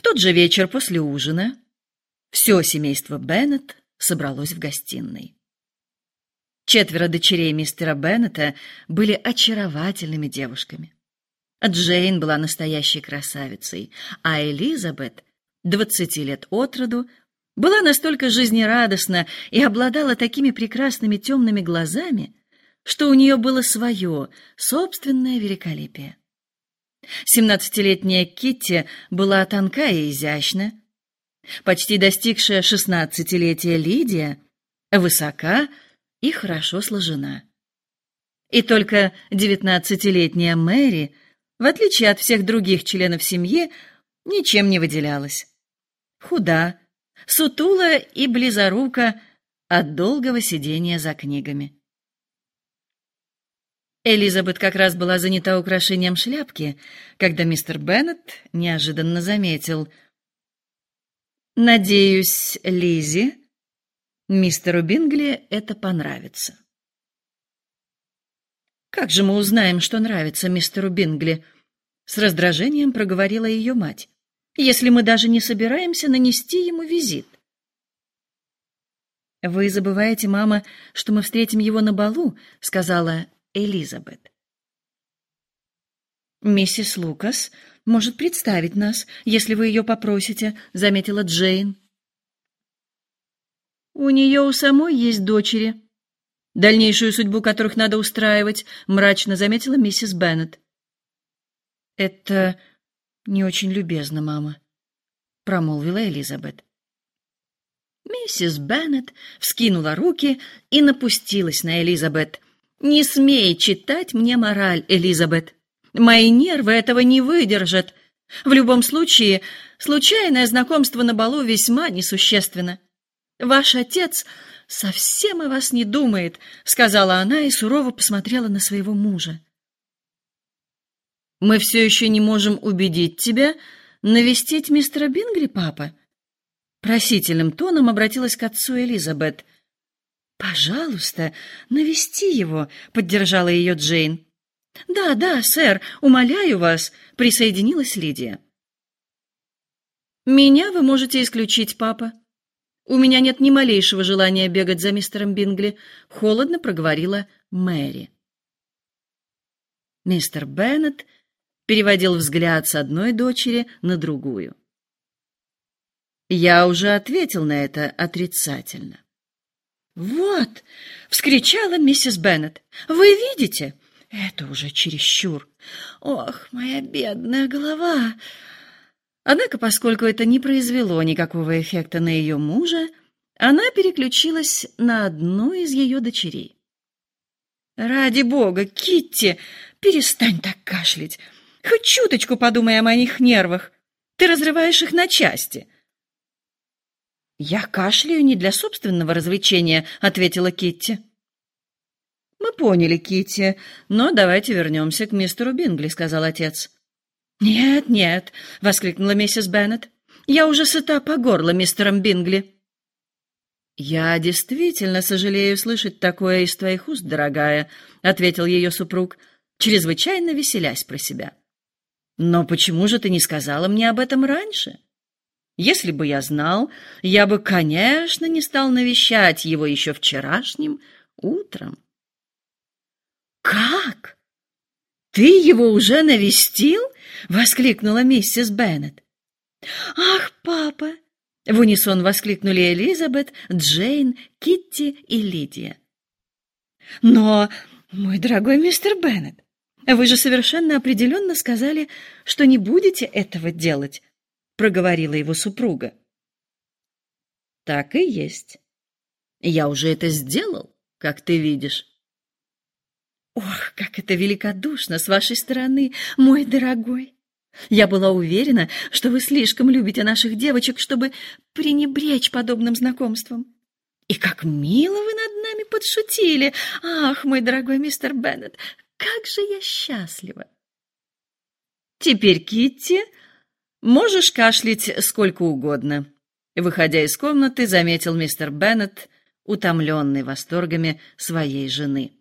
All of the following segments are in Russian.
В тот же вечер после ужина все семейство Беннет собралось в гостиной. Четверо дочерей мистера Беннета были очаровательными девушками. Джейн была настоящей красавицей, а Элизабет, двадцати лет от роду, была настолько жизнерадостна и обладала такими прекрасными темными глазами, что у нее было свое собственное великолепие. Семнадцатилетняя Китти была тонка и изящна. Почти достигшая шестнадцатилетия Лидия высока и хорошо сложена. И только девятнадцатилетняя Мэри, в отличие от всех других членов семьи, ничем не выделялась. Худа, сутула и близорука от долгого сидения за книгами. Элизабет как раз была занята украшением шляпки, когда мистер Беннет неожиданно заметил: "Надеюсь, Лизи, мистеру Бингли это понравится". Как же мы узнаем, что нравится мистеру Бингли? с раздражением проговорила ее мать. Если мы даже не собираемся нанести ему визит. Вы забываете, мама, что мы встретим его на балу, сказала Элизабет. Миссис Лукас может представить нас, если вы ее попросите, заметила Джейн. У нее у самой есть дочери, дальнейшую судьбу которых надо устраивать, мрачно заметила миссис Беннет. Это не очень любезно, мама, промолвила Элизабет. Миссис Беннет вскинула руки и напустилась на Элизабет. Не смей читать мне мораль, Элизабет. Мои нервы этого не выдержат. В любом случае, случайное знакомство на балу весьма несущественно. Ваш отец совсем о вас не думает, сказала она и сурово посмотрела на своего мужа. Мы все еще не можем убедить тебя навестить мистера Бингли, папа. Просительным тоном обратилась к отцу Элизабет. Пожалуйста, навести его, поддержала ее Джейн. Да, да, сэр, умоляю вас, присоединилась Лидия. Меня вы можете исключить, папа. У меня нет ни малейшего желания бегать за мистером Бингли, холодно проговорила Мэри. Мистер Беннет переводил взгляд с одной дочери на другую. Я уже ответил на это отрицательно. «Вот!» — вскричала миссис Беннет. «Вы видите? Это уже чересчур. Ох, моя бедная голова!» Однако, поскольку это не произвело никакого эффекта на ее мужа, она переключилась на одну из ее дочерей. «Ради бога, Китти, перестань так кашлять. Хоть чуточку подумай о моих нервах. Ты разрываешь их на части». Я кашляю не для собственного развлечения, ответила Китти. Мы поняли, Китти, но давайте вернемся к мистеру Бингли, сказал отец. Нет, нет, воскликнула миссис Беннет. Я уже сыта по горло мистером Бингли. Я действительно сожалею слышать такое из твоих уст, дорогая, ответил ее супруг, чрезвычайно веселясь про себя. Но почему же ты не сказала мне об этом раньше? Если бы я знал, я бы, конечно, не стал навещать его еще вчерашним утром. Как? Ты его уже навестил? воскликнула миссис Беннет. Ах, папа! В унисон воскликнули Элизабет, Джейн, Китти и Лидия. Но, мой дорогой мистер Беннет, вы же совершенно определенно сказали, что не будете этого делать проговорила его супруга. Так и есть. Я уже это сделал, как ты видишь. Ох, как это великодушно с вашей стороны, мой дорогой. Я была уверена, что вы слишком любите наших девочек, чтобы пренебречь подобным знакомством. И как мило вы над нами подшутили. Ах, мой дорогой мистер Беннет, как же я счастлива. Теперь Китти Можешь кашлять сколько угодно. Выходя из комнаты, заметил мистер Беннет, утомленный восторгами своей жены.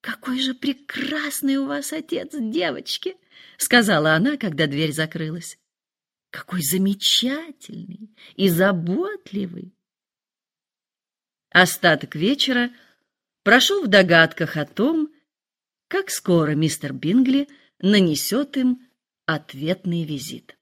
Какой же прекрасный у вас отец, девочки, сказала она, когда дверь закрылась. какой замечательный и заботливый. Остаток вечера прошел в догадках о том, как скоро мистер Бингли нанесет им ответный визит.